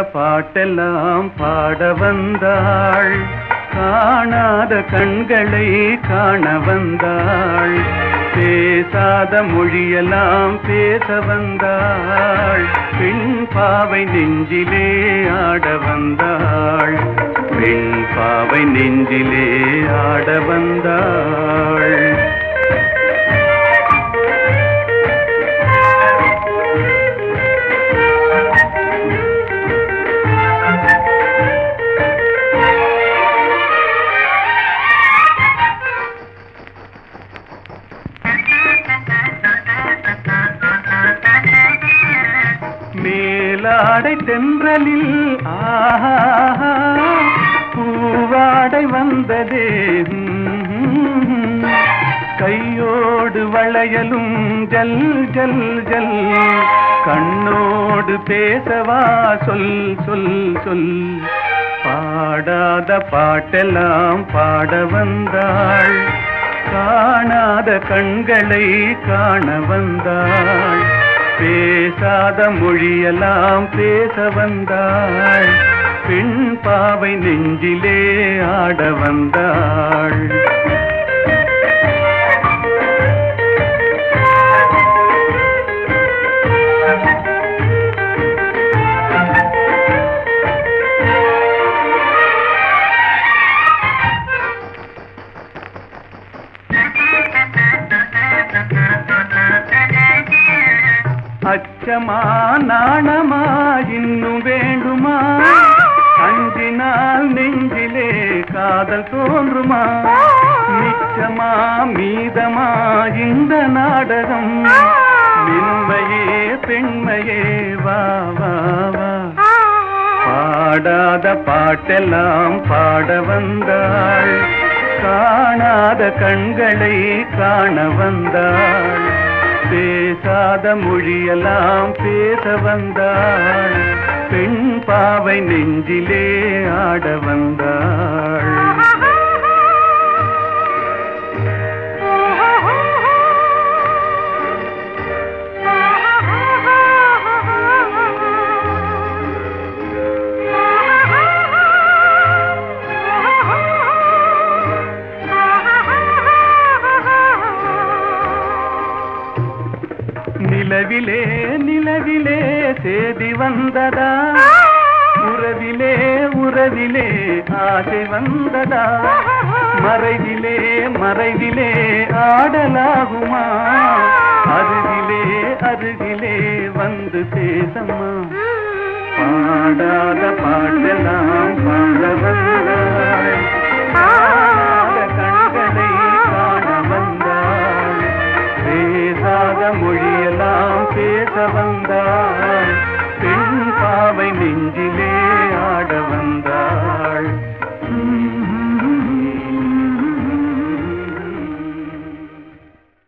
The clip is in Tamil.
பாட்டெல்லாம் பாட வந்தாள். காணாத கண்களை காண வந்தாள். பேசாத மொழியெல்லாம் பேச வந்தாள். பெண் பாவை நெஞ்சிலே ஆட வந்தாள். பெண் பாவை நெஞ்சிலே ஆட வந்தாள். மேலாடை தென்றலில் ஆஹா பூவாடை வந்ததே. கையோடு வளையலும் ஜல் ஜல் ஜல். கண்ணோடு பேசவா சொல் சொல் சொல். பாடாத பாட்டெல்லாம் பாட வந்தாள். காணாத கண்களை காண வந்தாள். பேசாத மொழியெல்லாம் பேச வந்தாள். பெண் பாவை நெஞ்சிலே ஆட வந்தாள். அச்சமா நாணமா இன்னும் வேண்டுமா? அஞ்சினால் நெஞ்சிலே காதல் தோன்றுமா? மிச்சமா மீதமா இந்த நாடகம்? மின்மையே பெண்மையே வா வா வா. பாடாத பாட்டெல்லாம் பாட வந்தாள். காணாத கண்களை காண வந்தாள். பேசாத மொழியெல்லாம் பேச வந்தாள் பெண் பாவை நெஞ்சிலே ஆட வந்தாள் உறவிலே நிலவிலே சேதி வந்ததா? உறவிலே உறவிலே ஆசை வந்ததா? மறைவிலே மறைவிலே ஆடலாகுமா? அருகிலே அருகிலே வந்து பேசம்மா. பாடாத பாடலாம் பாட பேச வந்தாள் பெண் பாவை நெஞ்சி